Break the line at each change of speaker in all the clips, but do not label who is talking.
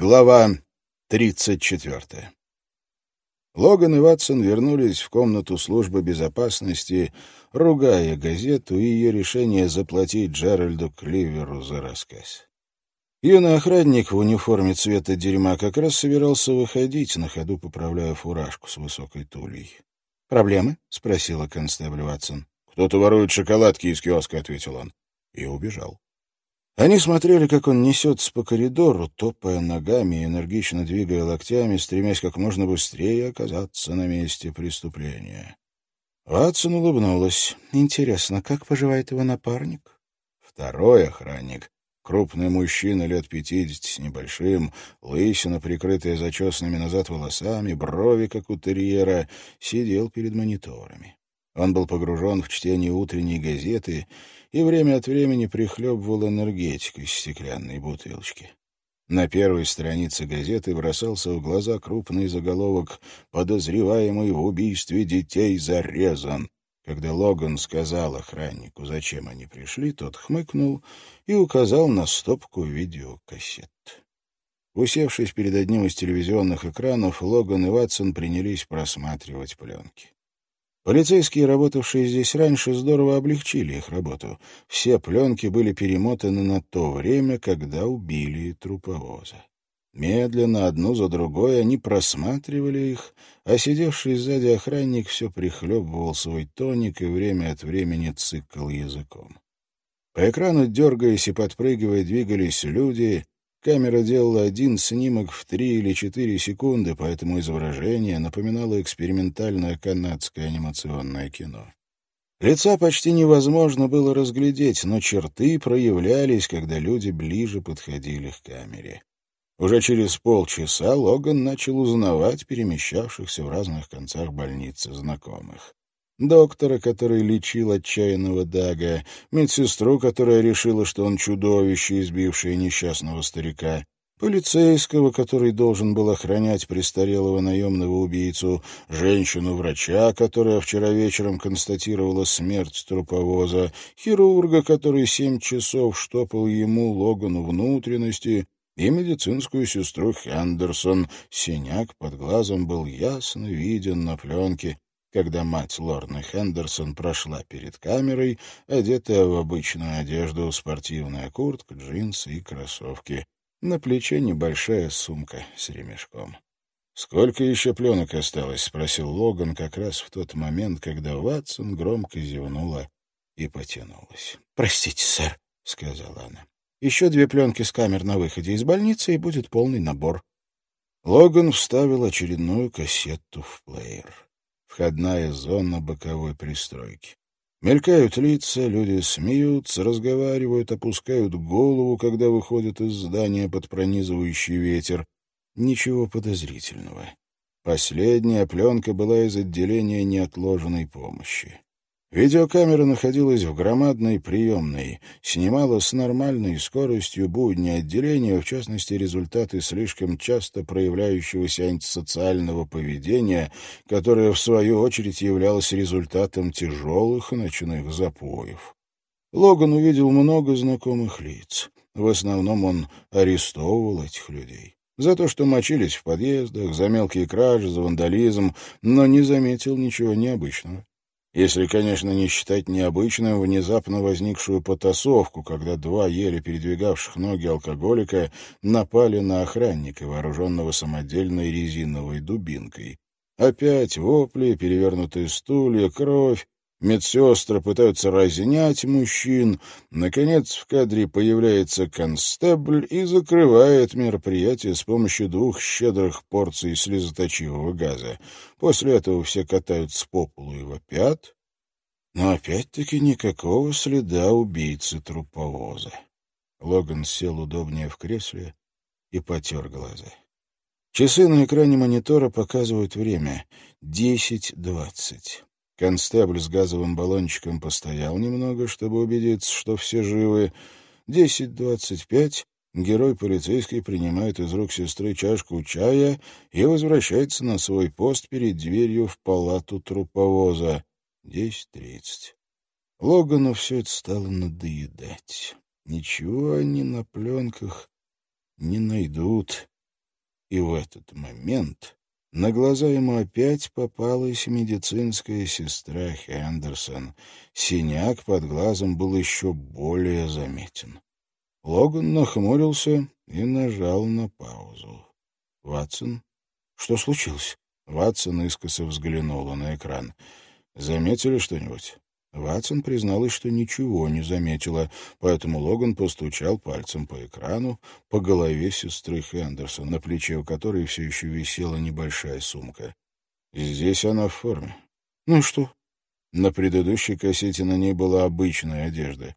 Глава 34. Логан и Ватсон вернулись в комнату службы безопасности, ругая газету и ее решение заплатить Джеральду Кливеру за рассказ. Юный охранник в униформе цвета дерьма как раз собирался выходить, на ходу поправляя фуражку с высокой тулей. «Проблемы?» — спросила констебль Ватсон. «Кто-то ворует шоколадки из киоска», — ответил он. И убежал. Они смотрели, как он несется по коридору, топая ногами и энергично двигая локтями, стремясь как можно быстрее оказаться на месте преступления. Ватсон улыбнулась. «Интересно, как поживает его напарник?» Второй охранник, крупный мужчина лет пятидесяти с небольшим, лысина, прикрытая зачесанными назад волосами, брови, как у терьера, сидел перед мониторами. Он был погружен в чтение утренней газеты и время от времени прихлебывал энергетику из стеклянной бутылочки. На первой странице газеты бросался в глаза крупный заголовок «Подозреваемый в убийстве детей зарезан». Когда Логан сказал охраннику, зачем они пришли, тот хмыкнул и указал на стопку видеокассет. Усевшись перед одним из телевизионных экранов, Логан и Ватсон принялись просматривать пленки. Полицейские, работавшие здесь раньше, здорово облегчили их работу. Все пленки были перемотаны на то время, когда убили труповоза. Медленно, одну за другой, они просматривали их, а сидевший сзади охранник все прихлебывал свой тоник и время от времени цикл языком. По экрану, дергаясь и подпрыгивая, двигались люди, Камера делала один снимок в три или четыре секунды, поэтому изображение напоминало экспериментальное канадское анимационное кино. Лица почти невозможно было разглядеть, но черты проявлялись, когда люди ближе подходили к камере. Уже через полчаса Логан начал узнавать перемещавшихся в разных концах больницы знакомых доктора, который лечил отчаянного Дага, медсестру, которая решила, что он чудовище, избившее несчастного старика, полицейского, который должен был охранять престарелого наемного убийцу, женщину-врача, которая вчера вечером констатировала смерть труповоза, хирурга, который семь часов штопал ему, Логану, внутренности, и медицинскую сестру Хендерсон. Синяк под глазом был ясно виден на пленке, когда мать Лорны Хендерсон прошла перед камерой, одетая в обычную одежду, спортивная куртка, джинсы и кроссовки. На плече небольшая сумка с ремешком. «Сколько еще пленок осталось?» — спросил Логан как раз в тот момент, когда Ватсон громко зевнула и потянулась. «Простите, сэр», — сказала она. «Еще две пленки с камер на выходе из больницы, и будет полный набор». Логан вставил очередную кассету в плеер входная зона боковой пристройки. Мелькают лица, люди смеются, разговаривают, опускают голову, когда выходят из здания под пронизывающий ветер. Ничего подозрительного. Последняя пленка была из отделения неотложенной помощи. Видеокамера находилась в громадной приемной, снимала с нормальной скоростью будни отделения, в частности, результаты слишком часто проявляющегося антисоциального поведения, которое, в свою очередь, являлось результатом тяжелых ночных запоев. Логан увидел много знакомых лиц. В основном он арестовывал этих людей за то, что мочились в подъездах, за мелкие кражи, за вандализм, но не заметил ничего необычного. Если, конечно, не считать необычным внезапно возникшую потасовку, когда два еле передвигавших ноги алкоголика напали на охранника, вооруженного самодельной резиновой дубинкой. Опять вопли, перевернутые стулья, кровь, Медсестры пытаются разнять мужчин. Наконец в кадре появляется констебль и закрывает мероприятие с помощью двух щедрых порций слезоточивого газа. После этого все катаются по полу и вопят. Но опять-таки никакого следа убийцы труповоза. Логан сел удобнее в кресле и потер глаза. Часы на экране монитора показывают время — десять двадцать. Констебль с газовым баллончиком постоял немного, чтобы убедиться, что все живы. Десять двадцать пять герой полицейский принимает из рук сестры чашку чая и возвращается на свой пост перед дверью в палату труповоза. Десять тридцать. Логану все это стало надоедать. Ничего они на пленках не найдут. И в этот момент на глаза ему опять попалась медицинская сестра Хендерсон. Синяк под глазом был еще более заметен. Логан нахмурился и нажал на паузу. «Ватсон? Что случилось?» Ватсон искоса взглянула на экран. «Заметили что-нибудь?» Ватсон призналась, что ничего не заметила, поэтому Логан постучал пальцем по экрану по голове сестры Хендерсон, на плече у которой все еще висела небольшая сумка. «Здесь она в форме». «Ну что?» На предыдущей кассете на ней была обычная одежда.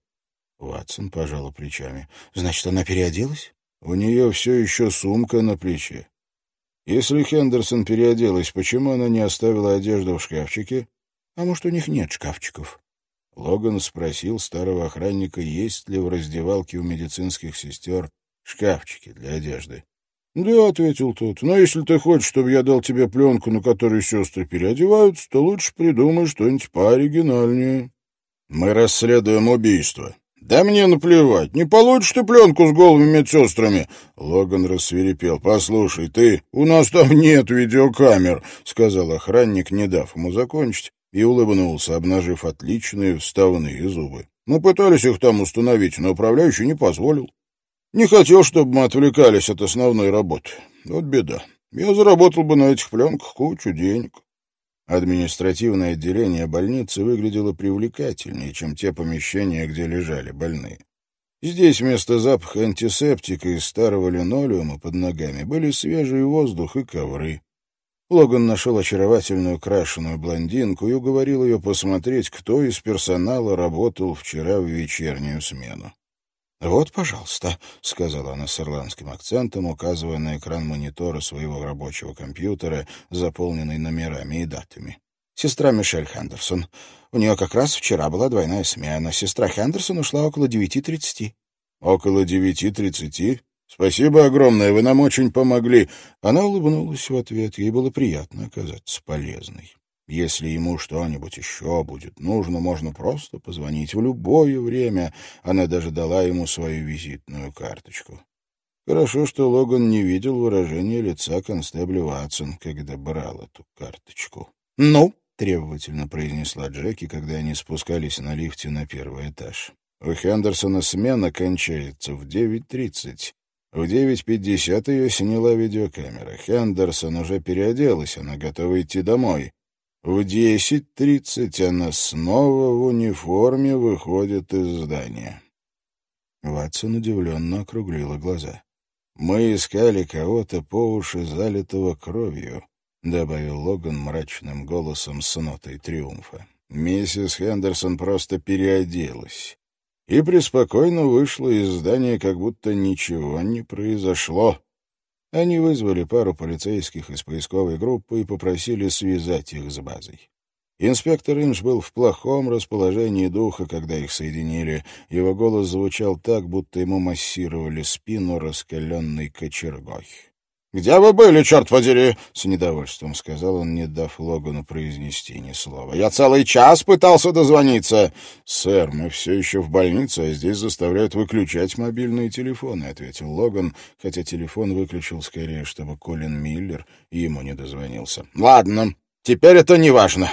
Ватсон пожала плечами. «Значит, она переоделась?» «У нее все еще сумка на плече. Если Хендерсон переоделась, почему она не оставила одежду в шкафчике? А может, у них нет шкафчиков?» Логан спросил старого охранника, есть ли в раздевалке у медицинских сестер шкафчики для одежды. «Да», — ответил тот, — «но если ты хочешь, чтобы я дал тебе пленку, на которой сестры переодеваются, то лучше придумай что-нибудь пооригинальнее». «Мы расследуем убийство». «Да мне наплевать, не получишь ты пленку с голыми медсестрами!» Логан рассверепел. «Послушай, ты, у нас там нет видеокамер», — сказал охранник, не дав ему закончить, и улыбнулся, обнажив отличные вставные зубы. Мы пытались их там установить, но управляющий не позволил. Не хотел, чтобы мы отвлекались от основной работы. Вот беда. Я заработал бы на этих пленках кучу денег. Административное отделение больницы выглядело привлекательнее, чем те помещения, где лежали больные. Здесь вместо запаха антисептика из старого линолеума под ногами были свежий воздух и ковры. Логан нашел очаровательную крашеную блондинку и уговорил ее посмотреть, кто из персонала работал вчера в вечернюю смену. «Вот, пожалуйста», — сказала она с ирландским акцентом, указывая на экран монитора своего рабочего компьютера, заполненный номерами и датами. «Сестра Мишель Хендерсон. У нее как раз вчера была двойная смена. Сестра Хендерсон ушла около девяти тридцати». «Около девяти тридцати? «Спасибо огромное, вы нам очень помогли». Она улыбнулась в ответ, ей было приятно оказаться полезной. Если ему что-нибудь еще будет нужно, можно просто позвонить в любое время. Она даже дала ему свою визитную карточку. Хорошо, что Логан не видел выражения лица констебля Ватсон, когда брал эту карточку. «Ну?» — требовательно произнесла Джеки, когда они спускались на лифте на первый этаж. «У Хендерсона смена кончается в девять тридцать. В 9.50 ее сняла видеокамера. Хендерсон уже переоделась, она готова идти домой. В 10.30 она снова в униформе выходит из здания. Ватсон удивленно округлила глаза. «Мы искали кого-то по уши, залитого кровью», — добавил Логан мрачным голосом с нотой триумфа. «Миссис Хендерсон просто переоделась и преспокойно вышла из здания, как будто ничего не произошло. Они вызвали пару полицейских из поисковой группы и попросили связать их с базой. Инспектор Инж был в плохом расположении духа, когда их соединили. Его голос звучал так, будто ему массировали спину раскаленной кочергой. «Где вы были, черт подери?» — с недовольством сказал он, не дав Логану произнести ни слова. «Я целый час пытался дозвониться!» «Сэр, мы все еще в больнице, а здесь заставляют выключать мобильные телефоны», — ответил Логан, хотя телефон выключил скорее, чтобы Колин Миллер ему не дозвонился. «Ладно, теперь это не важно.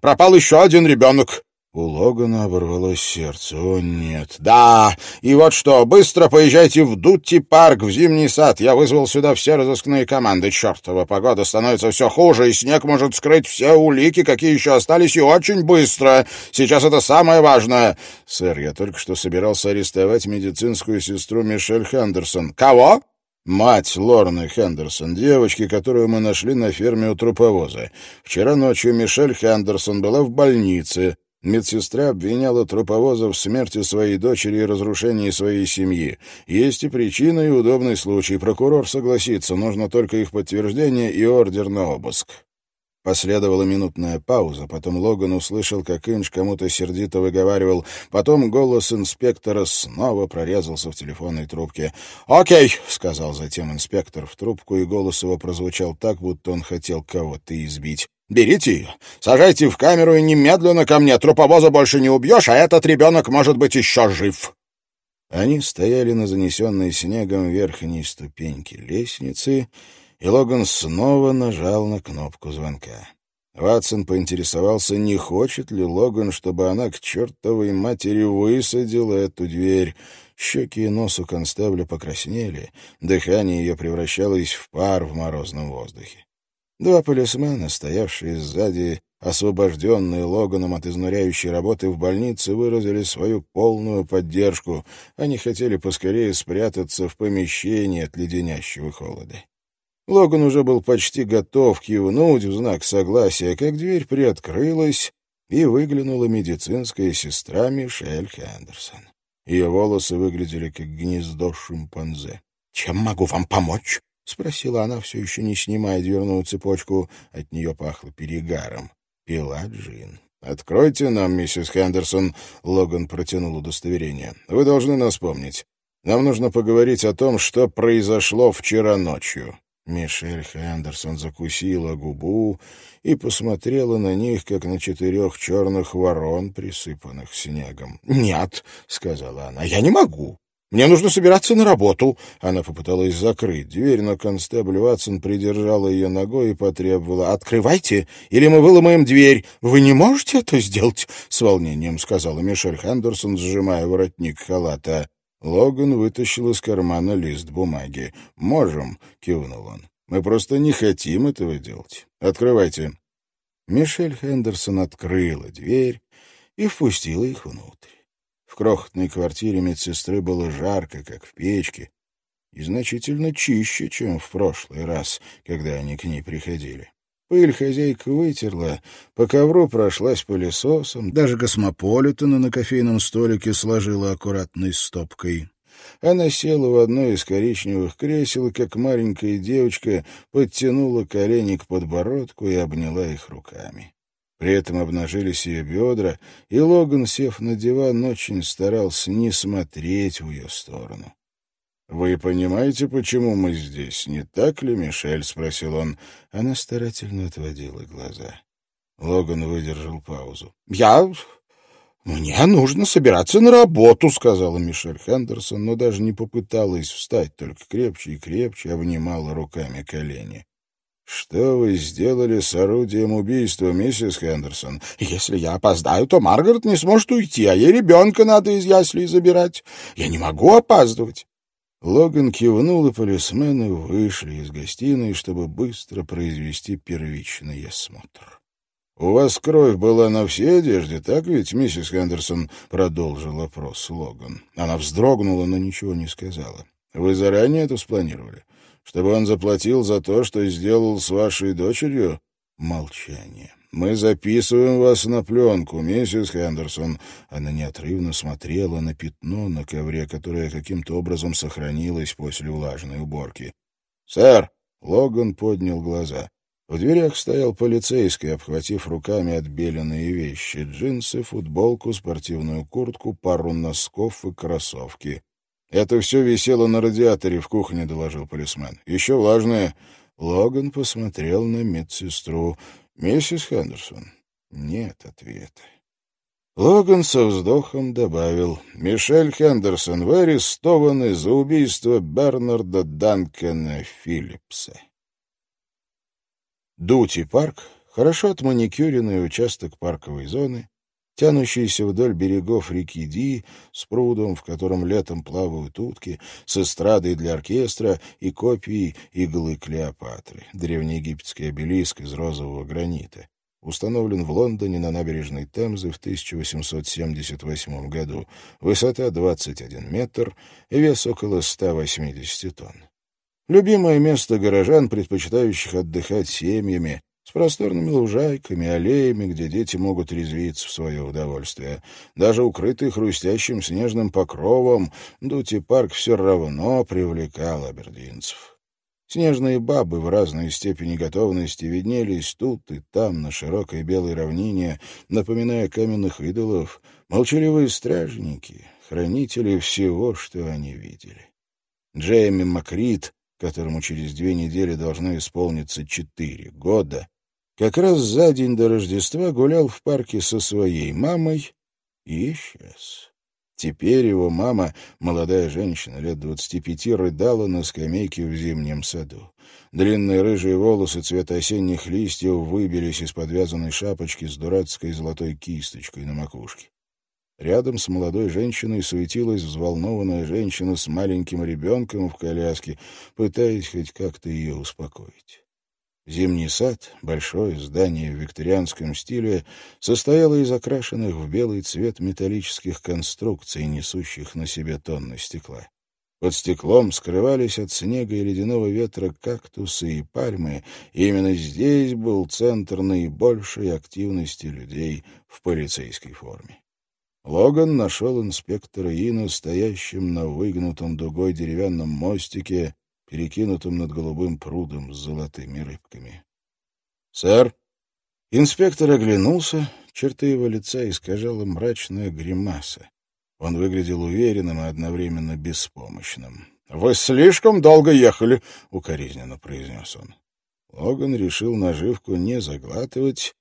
Пропал еще один ребенок. У Логана оборвалось сердце. О, нет. Да, и вот что, быстро поезжайте в Дутти-парк, в Зимний сад. Я вызвал сюда все разыскные команды. Чертова погода становится все хуже, и снег может скрыть все улики, какие еще остались, и очень быстро. Сейчас это самое важное. Сэр, я только что собирался арестовать медицинскую сестру Мишель Хендерсон. Кого? Мать Лорны Хендерсон, девочки, которую мы нашли на ферме у труповоза. Вчера ночью Мишель Хендерсон была в больнице. Медсестра обвиняла труповоза в смерти своей дочери и разрушении своей семьи. Есть и причина, и удобный случай. Прокурор согласится, нужно только их подтверждение и ордер на обыск. Последовала минутная пауза, потом Логан услышал, как Инж кому-то сердито выговаривал, потом голос инспектора снова прорезался в телефонной трубке. «Окей», — сказал затем инспектор в трубку, и голос его прозвучал так, будто он хотел кого-то избить. Берите ее, сажайте в камеру и немедленно ко мне. Труповоза больше не убьешь, а этот ребенок может быть еще жив». Они стояли на занесенной снегом верхней ступеньке лестницы и Логан снова нажал на кнопку звонка. Ватсон поинтересовался, не хочет ли Логан, чтобы она к чертовой матери высадила эту дверь. Щеки и нос у констебля покраснели, дыхание ее превращалось в пар в морозном воздухе. Два полисмена, стоявшие сзади, освобожденные Логаном от изнуряющей работы в больнице, выразили свою полную поддержку. Они хотели поскорее спрятаться в помещении от леденящего холода. Логан уже был почти готов кивнуть в знак согласия, как дверь приоткрылась, и выглянула медицинская сестра Мишель Хендерсон. Ее волосы выглядели как гнездо шимпанзе. «Чем могу вам помочь?» — спросила она, все еще не снимая дверную цепочку. От нее пахло перегаром. Пила джин. «Откройте нам, миссис Хендерсон», — Логан протянул удостоверение. «Вы должны нас помнить. Нам нужно поговорить о том, что произошло вчера ночью». Мишель Хендерсон закусила губу и посмотрела на них, как на четырех черных ворон, присыпанных снегом. «Нет», — сказала она, — «я не могу. Мне нужно собираться на работу». Она попыталась закрыть дверь, но констебль Ватсон придержала ее ногой и потребовала. «Открывайте, или мы выломаем дверь. Вы не можете это сделать?» — с волнением сказала Мишель Хендерсон, сжимая воротник халата. Логан вытащил из кармана лист бумаги. «Можем», — кивнул он. «Мы просто не хотим этого делать. Открывайте». Мишель Хендерсон открыла дверь и впустила их внутрь. В крохотной квартире медсестры было жарко, как в печке, и значительно чище, чем в прошлый раз, когда они к ней приходили. Пыль хозяйка вытерла, по ковру прошлась пылесосом, даже космополитена на кофейном столике сложила аккуратной стопкой. Она села в одно из коричневых кресел и, как маленькая девочка, подтянула колени к подбородку и обняла их руками. При этом обнажились ее бедра, и Логан, сев на диван, очень старался не смотреть в ее сторону. «Вы понимаете, почему мы здесь, не так ли, Мишель?» — спросил он. Она старательно отводила глаза. Логан выдержал паузу. «Я... мне нужно собираться на работу», — сказала Мишель Хендерсон, но даже не попыталась встать, только крепче и крепче обнимала руками колени. «Что вы сделали с орудием убийства, миссис Хендерсон? Если я опоздаю, то Маргарет не сможет уйти, а ей ребенка надо из яслей забирать. Я не могу опаздывать. Логан кивнул, и полисмены вышли из гостиной, чтобы быстро произвести первичный осмотр. «У вас кровь была на всей одежде, так ведь, миссис Хендерсон?» — продолжил опрос Логан. Она вздрогнула, но ничего не сказала. «Вы заранее это спланировали? Чтобы он заплатил за то, что сделал с вашей дочерью?» Молчание. «Мы записываем вас на пленку, миссис Хендерсон». Она неотрывно смотрела на пятно на ковре, которое каким-то образом сохранилось после влажной уборки. «Сэр!» — Логан поднял глаза. В дверях стоял полицейский, обхватив руками отбеленные вещи — джинсы, футболку, спортивную куртку, пару носков и кроссовки. «Это все висело на радиаторе в кухне», — доложил полисмен. «Еще влажное». Логан посмотрел на медсестру. «Миссис Хендерсон?» Нет ответа. Логан со вздохом добавил. «Мишель Хендерсон, вы арестованы за убийство Бернарда Данкена Филлипса». Дути-парк — хорошо отманикюренный участок парковой зоны, тянущийся вдоль берегов реки Ди, с прудом, в котором летом плавают утки, с эстрадой для оркестра и копией иглы Клеопатры, древнеегипетский обелиск из розового гранита. Установлен в Лондоне на набережной Темзы в 1878 году. Высота 21 метр, вес около 180 тонн. Любимое место горожан, предпочитающих отдыхать семьями, с просторными лужайками, аллеями, где дети могут резвиться в свое удовольствие. Даже укрытый хрустящим снежным покровом, Дути-парк все равно привлекал абердинцев. Снежные бабы в разной степени готовности виднелись тут и там, на широкой белой равнине, напоминая каменных идолов, молчаливые стражники, хранители всего, что они видели. Джейми Макрит, которому через две недели должно исполниться четыре года, как раз за день до Рождества гулял в парке со своей мамой и исчез. Теперь его мама, молодая женщина лет двадцати пяти, рыдала на скамейке в зимнем саду. Длинные рыжие волосы цвета осенних листьев выбились из подвязанной шапочки с дурацкой золотой кисточкой на макушке. Рядом с молодой женщиной суетилась взволнованная женщина с маленьким ребенком в коляске, пытаясь хоть как-то ее успокоить. Зимний сад, большое здание в викторианском стиле, состояло из окрашенных в белый цвет металлических конструкций, несущих на себе тонны стекла. Под стеклом скрывались от снега и ледяного ветра кактусы и пальмы, и именно здесь был центр наибольшей активности людей в полицейской форме. Логан нашел инспектора Ина стоящим на выгнутом дугой деревянном мостике перекинутым над голубым прудом с золотыми рыбками. «Сэр!» Инспектор оглянулся, черты его лица искажала мрачная гримаса. Он выглядел уверенным и одновременно беспомощным. «Вы слишком долго ехали!» — укоризненно произнес он. Логан решил наживку не заглатывать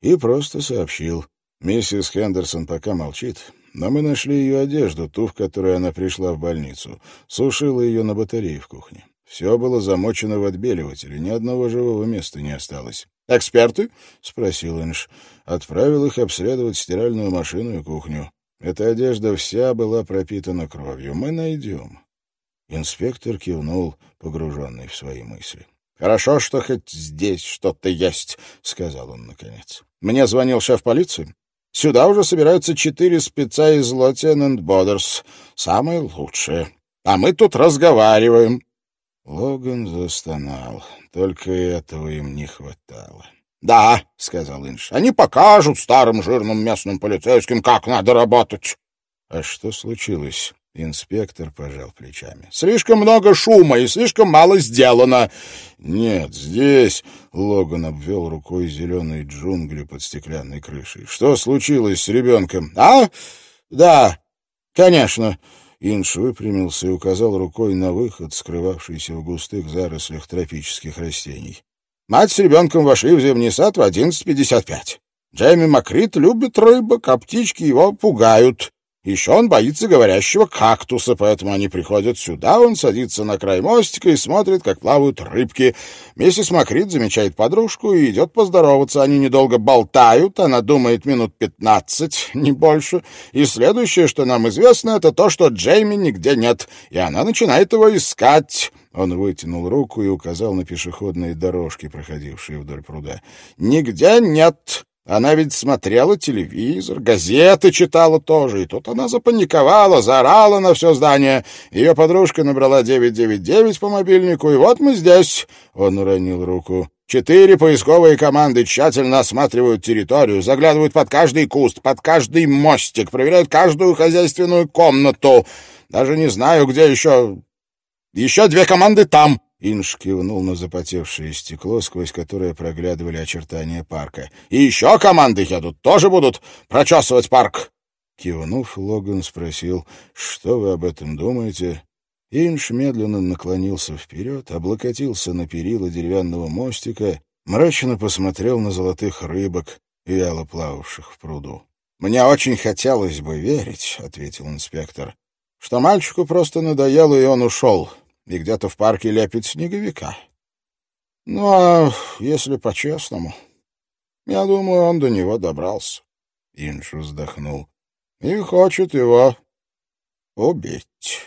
и просто сообщил. «Миссис Хендерсон пока молчит, но мы нашли ее одежду, ту, в которой она пришла в больницу. Сушила ее на батарее в кухне. Все было замочено в отбеливателе, ни одного живого места не осталось. «Эксперты?» — спросил Инж. Отправил их обследовать стиральную машину и кухню. Эта одежда вся была пропитана кровью. Мы найдем. Инспектор кивнул, погруженный в свои мысли. «Хорошо, что хоть здесь что-то есть», — сказал он наконец. «Мне звонил шеф полиции. Сюда уже собираются четыре спеца из Лотен Бодерс, самые лучшие. А мы тут разговариваем. Логан застонал. Только этого им не хватало. «Да», — сказал Инш, — «они покажут старым жирным местным полицейским, как надо работать». «А что случилось?» Инспектор пожал плечами. «Слишком много шума и слишком мало сделано». «Нет, здесь...» — Логан обвел рукой зеленые джунгли под стеклянной крышей. «Что случилось с ребенком?» «А? Да, конечно. Инш выпрямился и указал рукой на выход, скрывавшийся в густых зарослях тропических растений. «Мать с ребенком вошли в зимний сад в 11.55. Джейми Макрит любит рыбок, а птички его пугают. Еще он боится говорящего кактуса, поэтому они приходят сюда, он садится на край мостика и смотрит, как плавают рыбки. Миссис Макрит замечает подружку и идет поздороваться. Они недолго болтают, она думает минут пятнадцать, не больше. И следующее, что нам известно, это то, что Джейми нигде нет, и она начинает его искать. Он вытянул руку и указал на пешеходные дорожки, проходившие вдоль пруда. «Нигде нет. Она ведь смотрела телевизор, газеты читала тоже, и тут она запаниковала, заорала на все здание. Ее подружка набрала 999 по мобильнику, и вот мы здесь. Он уронил руку. Четыре поисковые команды тщательно осматривают территорию, заглядывают под каждый куст, под каждый мостик, проверяют каждую хозяйственную комнату. Даже не знаю, где еще... Еще две команды там. Инш кивнул на запотевшее стекло, сквозь которое проглядывали очертания парка. «И еще команды едут, тоже будут прочесывать парк!» Кивнув, Логан спросил, «Что вы об этом думаете?» Инш медленно наклонился вперед, облокотился на перила деревянного мостика, мрачно посмотрел на золотых рыбок, вяло плававших в пруду. «Мне очень хотелось бы верить», — ответил инспектор, — «что мальчику просто надоело, и он ушел и где-то в парке лепит снеговика. Ну, а если по-честному, я думаю, он до него добрался. Инш вздохнул. И хочет его убить.